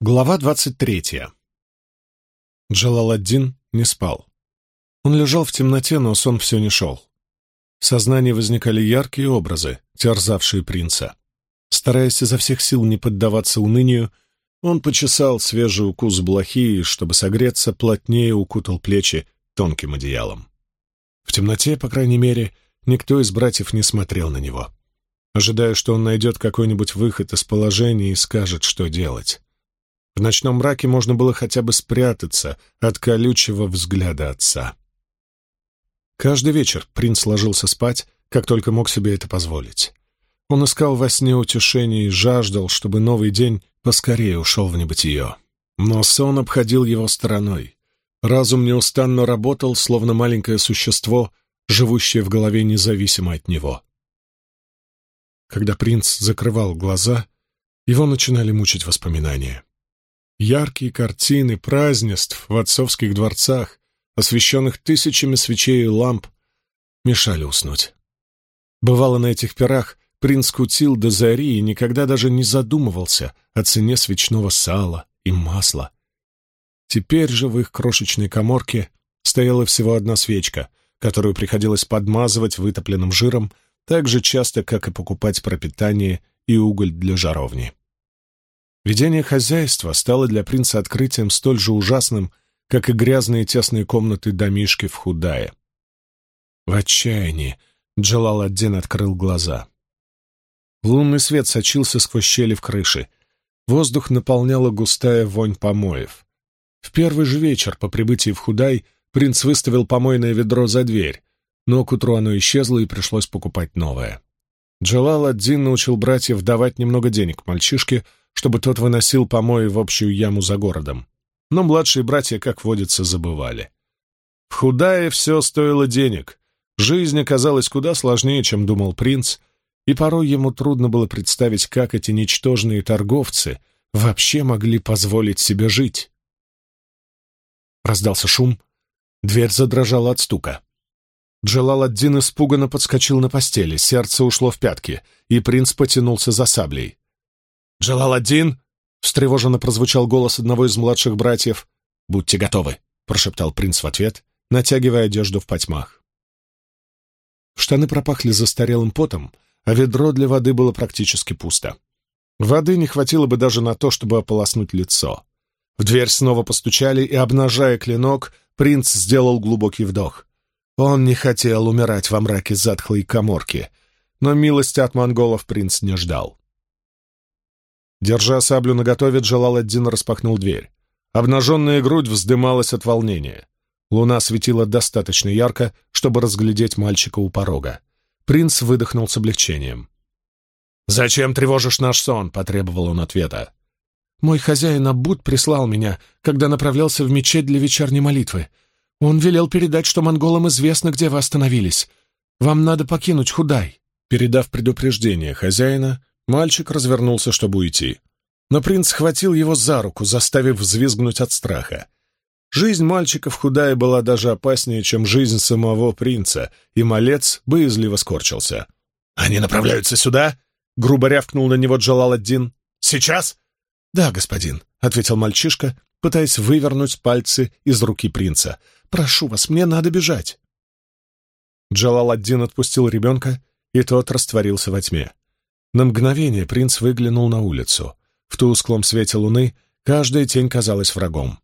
Глава 23. Джалаладдин не спал. Он лежал в темноте, но сон все не шел. В сознании возникали яркие образы, терзавшие принца. Стараясь изо всех сил не поддаваться унынию, он почесал свежий укус блохи и, чтобы согреться, плотнее укутал плечи тонким одеялом. В темноте, по крайней мере, никто из братьев не смотрел на него, ожидая, что он найдет какой-нибудь выход из положения и скажет, что делать. В ночном мраке можно было хотя бы спрятаться от колючего взгляда отца. Каждый вечер принц ложился спать, как только мог себе это позволить. Он искал во сне утешения и жаждал, чтобы новый день поскорее ушел в небытие. Но сон обходил его стороной. Разум неустанно работал, словно маленькое существо, живущее в голове независимо от него. Когда принц закрывал глаза, его начинали мучить воспоминания. Яркие картины празднеств в отцовских дворцах, освещенных тысячами свечей и ламп, мешали уснуть. Бывало, на этих пирах принц кутил до зари и никогда даже не задумывался о цене свечного сала и масла. Теперь же в их крошечной коморке стояла всего одна свечка, которую приходилось подмазывать вытопленным жиром так же часто, как и покупать пропитание и уголь для жаровни. Ведение хозяйства стало для принца открытием столь же ужасным, как и грязные тесные комнаты домишки в Худае. В отчаянии Джалал Аддин открыл глаза. Лунный свет сочился сквозь щели в крыше. Воздух наполняла густая вонь помоев. В первый же вечер по прибытии в Худай принц выставил помойное ведро за дверь, но к утру оно исчезло и пришлось покупать новое. Джалал один научил братьев давать немного денег мальчишке, чтобы тот выносил помои в общую яму за городом. Но младшие братья, как водится, забывали. В худае все стоило денег. Жизнь оказалась куда сложнее, чем думал принц, и порой ему трудно было представить, как эти ничтожные торговцы вообще могли позволить себе жить. Раздался шум, дверь задрожала от стука. Джалаладдин испуганно подскочил на постели, сердце ушло в пятки, и принц потянулся за саблей. «Джалаладдин!» — встревоженно прозвучал голос одного из младших братьев. «Будьте готовы!» — прошептал принц в ответ, натягивая одежду в потьмах. Штаны пропахли застарелым потом, а ведро для воды было практически пусто. Воды не хватило бы даже на то, чтобы ополоснуть лицо. В дверь снова постучали, и, обнажая клинок, принц сделал глубокий вдох. Он не хотел умирать во мраке затхлой коморки, но милости от монголов принц не ждал. Держа саблю наготове, Джалал один распахнул дверь. Обнаженная грудь вздымалась от волнения. Луна светила достаточно ярко, чтобы разглядеть мальчика у порога. Принц выдохнул с облегчением. «Зачем тревожишь наш сон?» — потребовал он ответа. «Мой хозяин Абуд прислал меня, когда направлялся в мечеть для вечерней молитвы», он велел передать, что монголам известно, где вы остановились. Вам надо покинуть Худай». Передав предупреждение хозяина, мальчик развернулся, чтобы уйти. Но принц схватил его за руку, заставив взвизгнуть от страха. Жизнь мальчика в Худае была даже опаснее, чем жизнь самого принца, и малец боязливо скорчился. «Они направляются сюда?» — грубо рявкнул на него Джалаладдин. «Сейчас?» «Да, господин», — ответил мальчишка, пытаясь вывернуть пальцы из руки принца — Прошу вас, мне надо бежать!» Джалаладдин отпустил ребенка, и тот растворился во тьме. На мгновение принц выглянул на улицу. В тусклом свете луны каждая тень казалась врагом.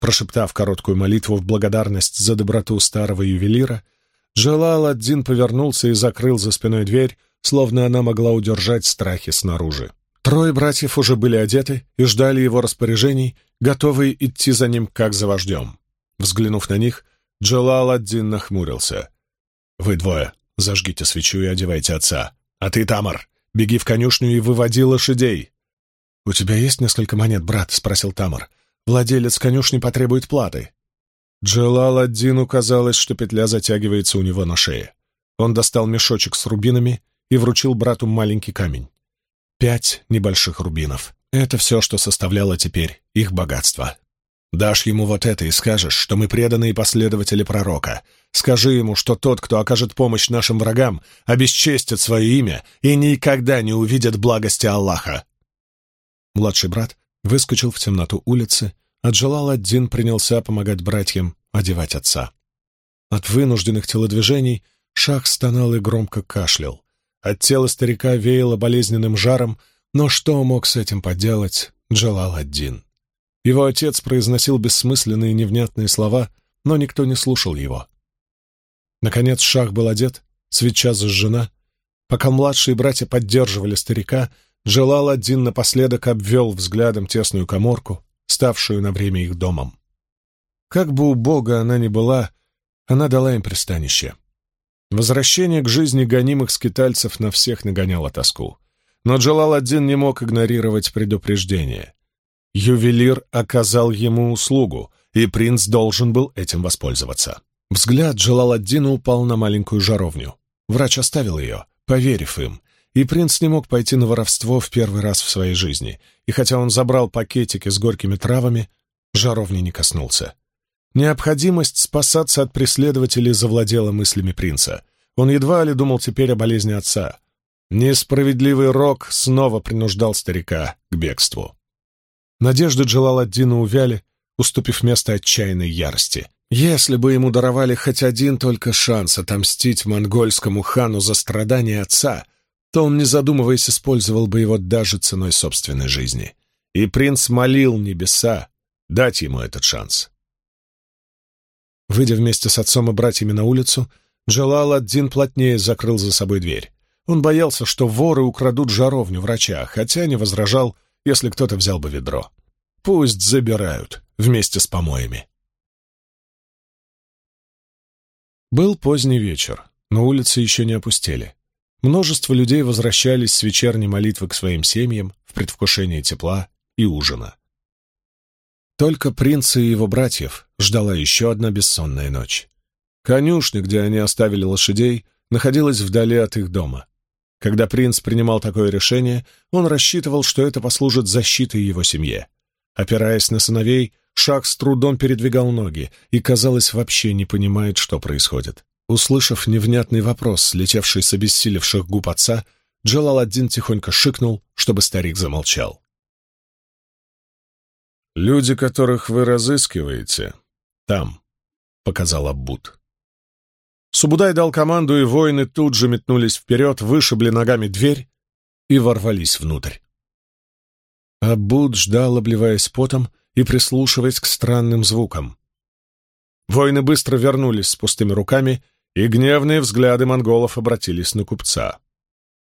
Прошептав короткую молитву в благодарность за доброту старого ювелира, Джалаладдин повернулся и закрыл за спиной дверь, словно она могла удержать страхи снаружи. Трое братьев уже были одеты и ждали его распоряжений, готовые идти за ним как за вождем. Взглянув на них, Джалал-ад-Дин нахмурился. «Вы двое, зажгите свечу и одевайте отца. А ты, Тамар, беги в конюшню и выводи лошадей!» «У тебя есть несколько монет, брат?» — спросил Тамар. «Владелец конюшни потребует платы». Джалал Аддину казалось, что петля затягивается у него на шее. Он достал мешочек с рубинами и вручил брату маленький камень. Пять небольших рубинов. Это все, что составляло теперь их богатство. Дашь ему вот это и скажешь, что мы преданные последователи пророка. Скажи ему, что тот, кто окажет помощь нашим врагам, обесчестит свое имя и никогда не увидит благости Аллаха». Младший брат выскочил в темноту улицы, а один, принялся помогать братьям одевать отца. От вынужденных телодвижений Шах стонал и громко кашлял. От тела старика веяло болезненным жаром, но что мог с этим поделать джалал один. -Дин. Его отец произносил бессмысленные невнятные слова, но никто не слушал его. Наконец шах был одет, свеча зажжена. Пока младшие братья поддерживали старика, джелал один напоследок обвел взглядом тесную коморку, ставшую на время их домом. Как бы убога она ни была, она дала им пристанище. Возвращение к жизни гонимых скитальцев на всех нагоняло тоску. Но Джалал один не мог игнорировать предупреждение. Ювелир оказал ему услугу, и принц должен был этим воспользоваться. Взгляд Джалаладдина упал на маленькую жаровню. Врач оставил ее, поверив им, и принц не мог пойти на воровство в первый раз в своей жизни, и хотя он забрал пакетики с горькими травами, жаровни не коснулся. Необходимость спасаться от преследователей завладела мыслями принца. Он едва ли думал теперь о болезни отца. Несправедливый рок снова принуждал старика к бегству. Надежды Джалаладдина увяли, уступив место отчаянной ярости. Если бы ему даровали хоть один только шанс отомстить монгольскому хану за страдания отца, то он, не задумываясь, использовал бы его даже ценой собственной жизни. И принц молил небеса дать ему этот шанс. Выйдя вместе с отцом и братьями на улицу, Джалал один плотнее закрыл за собой дверь. Он боялся, что воры украдут жаровню врача, хотя не возражал если кто-то взял бы ведро. Пусть забирают вместе с помоями. Был поздний вечер, но улицы еще не опустели. Множество людей возвращались с вечерней молитвы к своим семьям в предвкушении тепла и ужина. Только принца и его братьев ждала еще одна бессонная ночь. Конюшня, где они оставили лошадей, находилась вдали от их дома. Когда принц принимал такое решение, он рассчитывал, что это послужит защитой его семье. Опираясь на сыновей, Шах с трудом передвигал ноги и, казалось, вообще не понимает, что происходит. Услышав невнятный вопрос, слетевший с обессилевших губ отца, Джалал-один тихонько шикнул, чтобы старик замолчал. «Люди, которых вы разыскиваете, там», — показал Аббут. Субудай дал команду, и воины тут же метнулись вперед, вышибли ногами дверь и ворвались внутрь. Абуд ждал, обливаясь потом и прислушиваясь к странным звукам. Воины быстро вернулись с пустыми руками, и гневные взгляды монголов обратились на купца.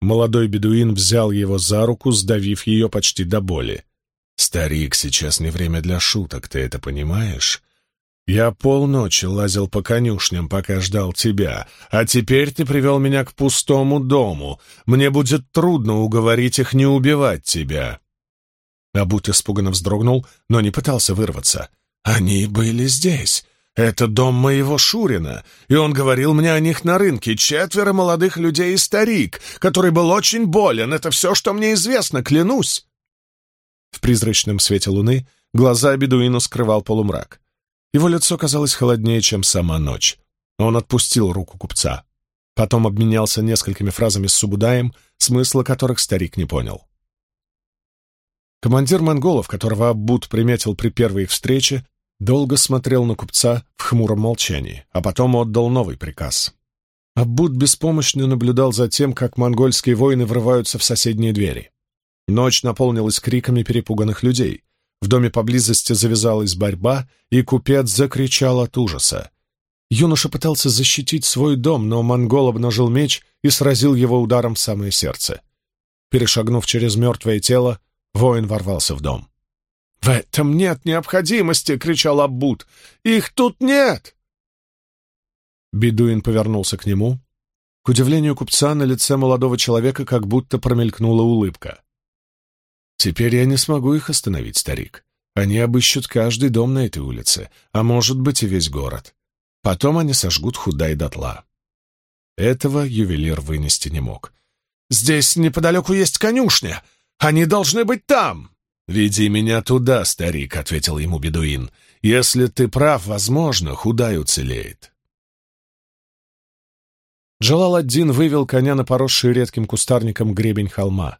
Молодой бедуин взял его за руку, сдавив ее почти до боли. «Старик, сейчас не время для шуток, ты это понимаешь? Я полночи лазил по конюшням, пока ждал тебя, а теперь ты привел меня к пустому дому. Мне будет трудно уговорить их не убивать тебя». Абут испуганно вздрогнул, но не пытался вырваться. «Они были здесь. Это дом моего Шурина, и он говорил мне о них на рынке. Четверо молодых людей и старик, который был очень болен. Это все, что мне известно, клянусь!» В призрачном свете луны глаза бедуина скрывал полумрак. Его лицо казалось холоднее, чем сама ночь. Но Он отпустил руку купца. Потом обменялся несколькими фразами с Субудаем, смысла которых старик не понял. Командир монголов, которого Аббут приметил при первой встрече, долго смотрел на купца в хмуром молчании, а потом отдал новый приказ. Аббут беспомощно наблюдал за тем, как монгольские воины врываются в соседние двери. Ночь наполнилась криками перепуганных людей. В доме поблизости завязалась борьба, и купец закричал от ужаса. Юноша пытался защитить свой дом, но монгол обнажил меч и сразил его ударом в самое сердце. Перешагнув через мертвое тело, воин ворвался в дом. «В этом нет необходимости!» — кричал Аббут. «Их тут нет!» Бедуин повернулся к нему. К удивлению купца, на лице молодого человека как будто промелькнула улыбка. Теперь я не смогу их остановить, старик. Они обыщут каждый дом на этой улице, а может быть и весь город. Потом они сожгут Худай дотла. Этого ювелир вынести не мог. «Здесь неподалеку есть конюшня. Они должны быть там!» «Веди меня туда, старик», — ответил ему бедуин. «Если ты прав, возможно, Худай уцелеет». Джалал-ад-Дин вывел коня на поросший редким кустарником гребень холма.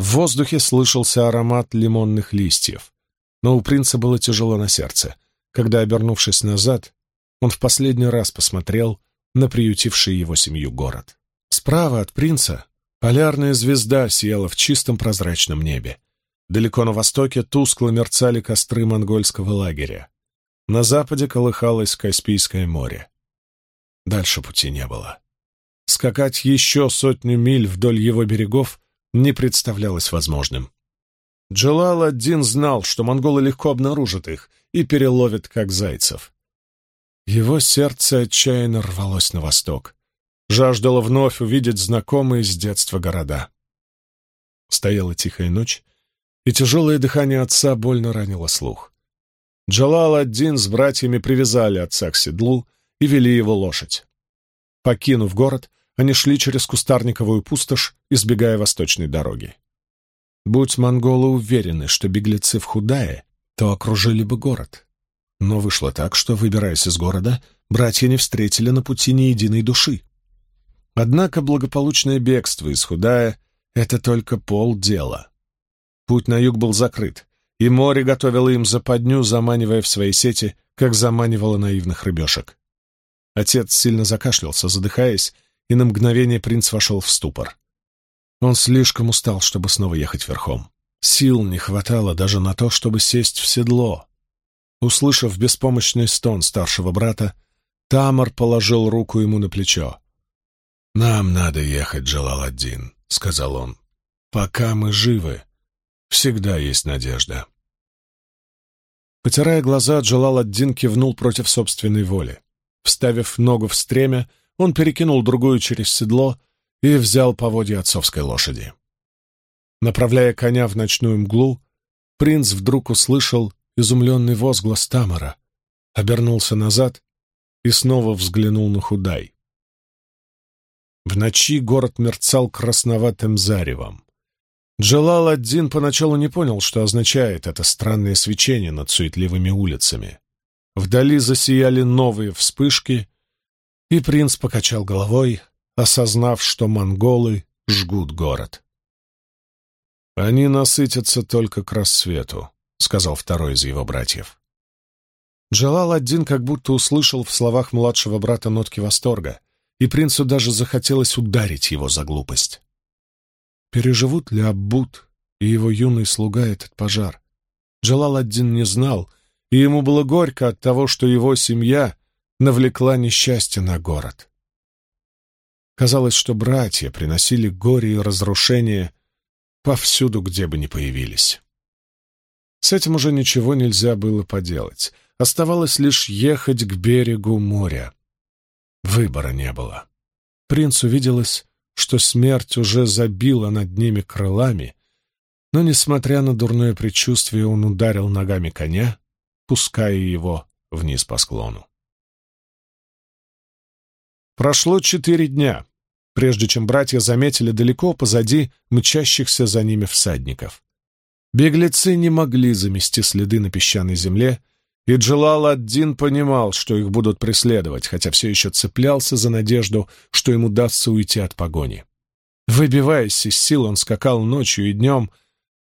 В воздухе слышался аромат лимонных листьев, но у принца было тяжело на сердце, когда, обернувшись назад, он в последний раз посмотрел на приютивший его семью город. Справа от принца полярная звезда сияла в чистом прозрачном небе. Далеко на востоке тускло мерцали костры монгольского лагеря. На западе колыхалось Каспийское море. Дальше пути не было. Скакать еще сотню миль вдоль его берегов не представлялось возможным. Джелал один знал, что монголы легко обнаружат их и переловят, как зайцев. Его сердце отчаянно рвалось на восток. Жаждало вновь увидеть знакомые с детства города. Стояла тихая ночь, и тяжелое дыхание отца больно ранило слух. Джалал один с братьями привязали отца к седлу и вели его лошадь. Покинув город, они шли через кустарниковую пустошь, избегая восточной дороги. Будь монголы уверены, что беглецы в Худае, то окружили бы город. Но вышло так, что, выбираясь из города, братья не встретили на пути ни единой души. Однако благополучное бегство из Худая — это только полдела. Путь на юг был закрыт, и море готовило им западню, заманивая в свои сети, как заманивало наивных рыбешек. Отец сильно закашлялся, задыхаясь, и на мгновение принц вошел в ступор. Он слишком устал, чтобы снова ехать верхом. Сил не хватало даже на то, чтобы сесть в седло. Услышав беспомощный стон старшего брата, Тамар положил руку ему на плечо. «Нам надо ехать, Джалаладдин», — сказал он. «Пока мы живы, всегда есть надежда». Потирая глаза, Джалал-ад-Дин кивнул против собственной воли. Вставив ногу в стремя, он перекинул другую через седло и взял поводья отцовской лошади. Направляя коня в ночную мглу, принц вдруг услышал изумленный возглас Тамара, обернулся назад и снова взглянул на Худай. В ночи город мерцал красноватым заревом. Джалал один поначалу не понял, что означает это странное свечение над суетливыми улицами. Вдали засияли новые вспышки — и принц покачал головой, осознав, что монголы жгут город. «Они насытятся только к рассвету», — сказал второй из его братьев. Джалал один как будто услышал в словах младшего брата нотки восторга, и принцу даже захотелось ударить его за глупость. Переживут ли Аббут и его юный слуга этот пожар? Джалал один не знал, и ему было горько от того, что его семья навлекла несчастье на город. Казалось, что братья приносили горе и разрушение повсюду, где бы ни появились. С этим уже ничего нельзя было поделать. Оставалось лишь ехать к берегу моря. Выбора не было. Принцу виделось, что смерть уже забила над ними крылами, но, несмотря на дурное предчувствие, он ударил ногами коня, пуская его вниз по склону. Прошло четыре дня, прежде чем братья заметили далеко позади мчащихся за ними всадников. Беглецы не могли замести следы на песчаной земле, и Джелал один понимал, что их будут преследовать, хотя все еще цеплялся за надежду, что им удастся уйти от погони. Выбиваясь из сил, он скакал ночью и днем,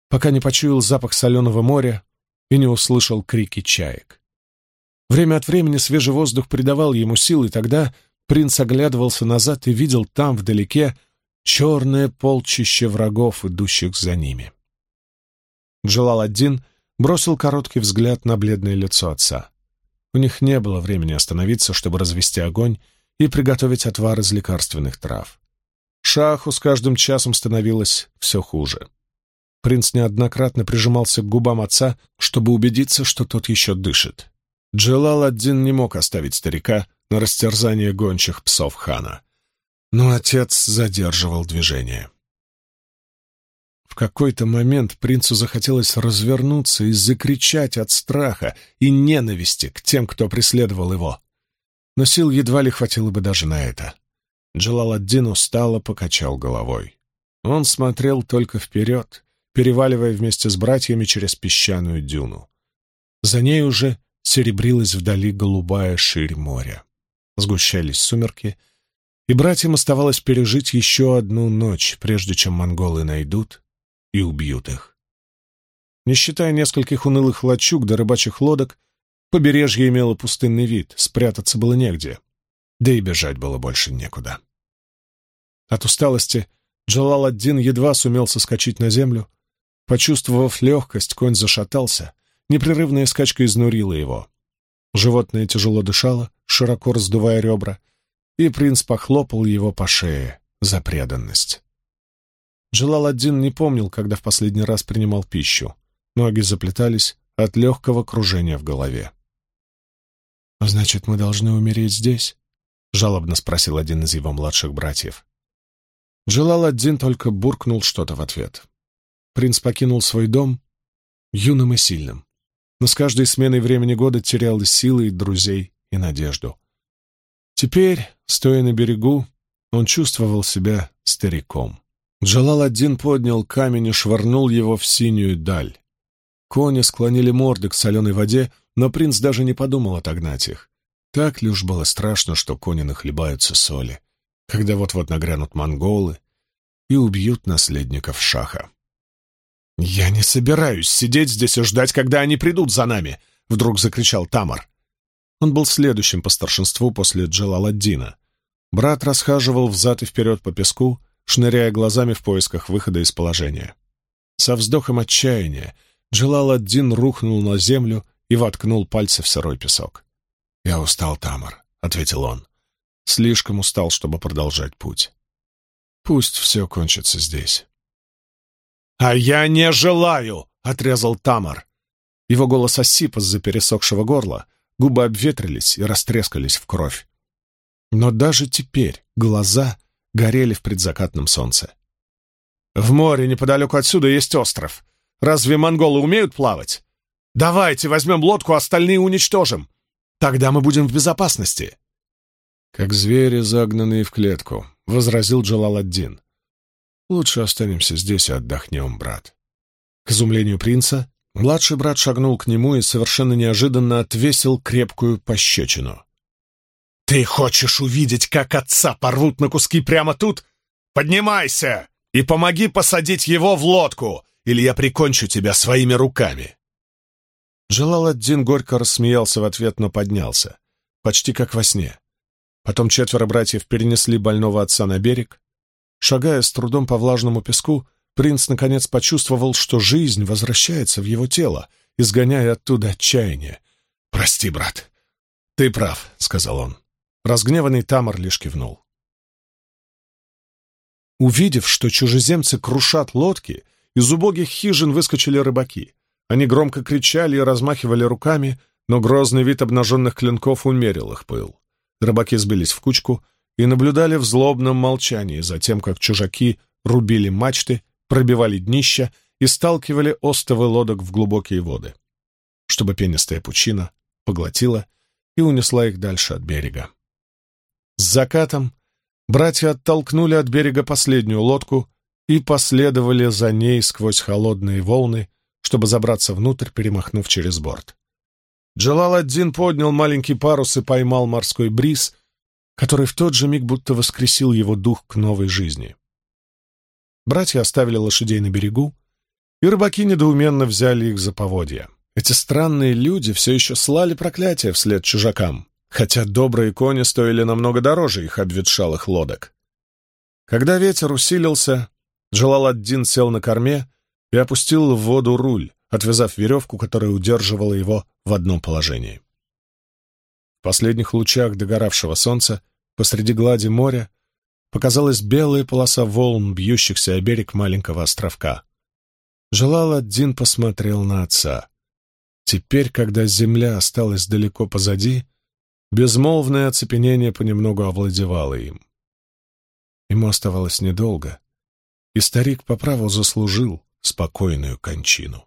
пока не почуял запах соленого моря и не услышал крики чаек. Время от времени свежий воздух придавал ему силы тогда, Принц оглядывался назад и видел там, вдалеке, черное полчище врагов, идущих за ними. Джалал один бросил короткий взгляд на бледное лицо отца. У них не было времени остановиться, чтобы развести огонь и приготовить отвар из лекарственных трав. Шаху с каждым часом становилось все хуже. Принц неоднократно прижимался к губам отца, чтобы убедиться, что тот еще дышит. Джалал один не мог оставить старика, на растерзание гончих псов хана. Но отец задерживал движение. В какой-то момент принцу захотелось развернуться и закричать от страха и ненависти к тем, кто преследовал его. Но сил едва ли хватило бы даже на это. Джалаладдин устало покачал головой. Он смотрел только вперед, переваливая вместе с братьями через песчаную дюну. За ней уже серебрилась вдали голубая ширь моря сгущались сумерки, и братьям оставалось пережить еще одну ночь, прежде чем монголы найдут и убьют их. Не считая нескольких унылых лачуг до да рыбачьих лодок, побережье имело пустынный вид, спрятаться было негде, да и бежать было больше некуда. От усталости Джалал-ад-Дин едва сумел соскочить на землю. Почувствовав легкость, конь зашатался, непрерывная скачка изнурила его. Животное тяжело дышало, широко раздувая ребра, и принц похлопал его по шее за преданность. Джалал-один не помнил, когда в последний раз принимал пищу. Ноги заплетались от легкого кружения в голове. «А «Значит, мы должны умереть здесь?» — жалобно спросил один из его младших братьев. Джалал-один только буркнул что-то в ответ. Принц покинул свой дом юным и сильным, но с каждой сменой времени года терял и силы, и друзей, и надежду. Теперь, стоя на берегу, он чувствовал себя стариком. Джалал-ад-Дин поднял камень и швырнул его в синюю даль. Кони склонили морды к соленой воде, но принц даже не подумал отогнать их. Так ли уж было страшно, что кони нахлебаются соли, когда вот-вот нагрянут монголы и убьют наследников шаха. «Я не собираюсь сидеть здесь и ждать, когда они придут за нами!» — вдруг закричал Тамар. Он был следующим по старшинству после Джалаладдина. Брат расхаживал взад и вперед по песку, шныряя глазами в поисках выхода из положения. Со вздохом отчаяния Джалаладдин рухнул на землю и воткнул пальцы в сырой песок. «Я устал, Тамар», — ответил он. «Слишком устал, чтобы продолжать путь. Пусть все кончится здесь». «А я не желаю!» — отрезал Тамар. Его голос осип из-за пересохшего горла — губы обветрились и растрескались в кровь. Но даже теперь глаза горели в предзакатном солнце. «В море неподалеку отсюда есть остров. Разве монголы умеют плавать? Давайте возьмем лодку, а остальные уничтожим. Тогда мы будем в безопасности». «Как звери, загнанные в клетку», — возразил Джалаладдин. «Лучше останемся здесь и отдохнем, брат». К изумлению принца Младший брат шагнул к нему и совершенно неожиданно отвесил крепкую пощечину. «Ты хочешь увидеть, как отца порвут на куски прямо тут? Поднимайся и помоги посадить его в лодку, или я прикончу тебя своими руками!» Джалаладдин горько рассмеялся в ответ, но поднялся, почти как во сне. Потом четверо братьев перенесли больного отца на берег. Шагая с трудом по влажному песку, принц наконец почувствовал, что жизнь возвращается в его тело, изгоняя оттуда отчаяние. «Прости, брат!» «Ты прав», — сказал он. Разгневанный Тамар лишь кивнул. Увидев, что чужеземцы крушат лодки, из убогих хижин выскочили рыбаки. Они громко кричали и размахивали руками, но грозный вид обнаженных клинков умерил их пыл. Рыбаки сбились в кучку и наблюдали в злобном молчании за тем, как чужаки рубили мачты пробивали днища и сталкивали остовы лодок в глубокие воды, чтобы пенистая пучина поглотила и унесла их дальше от берега. С закатом братья оттолкнули от берега последнюю лодку и последовали за ней сквозь холодные волны, чтобы забраться внутрь, перемахнув через борт. Джалаладдин поднял маленький парус и поймал морской бриз, который в тот же миг будто воскресил его дух к новой жизни. Братья оставили лошадей на берегу, и рыбаки недоуменно взяли их за поводья. Эти странные люди все еще слали проклятие вслед чужакам, хотя добрые кони стоили намного дороже их обветшалых лодок. Когда ветер усилился, Джалаладдин сел на корме и опустил в воду руль, отвязав веревку, которая удерживала его в одном положении. В последних лучах догоравшего солнца посреди глади моря показалась белая полоса волн, бьющихся о берег маленького островка. Желал один посмотрел на отца. Теперь, когда земля осталась далеко позади, безмолвное оцепенение понемногу овладевало им. Ему оставалось недолго, и старик по праву заслужил спокойную кончину.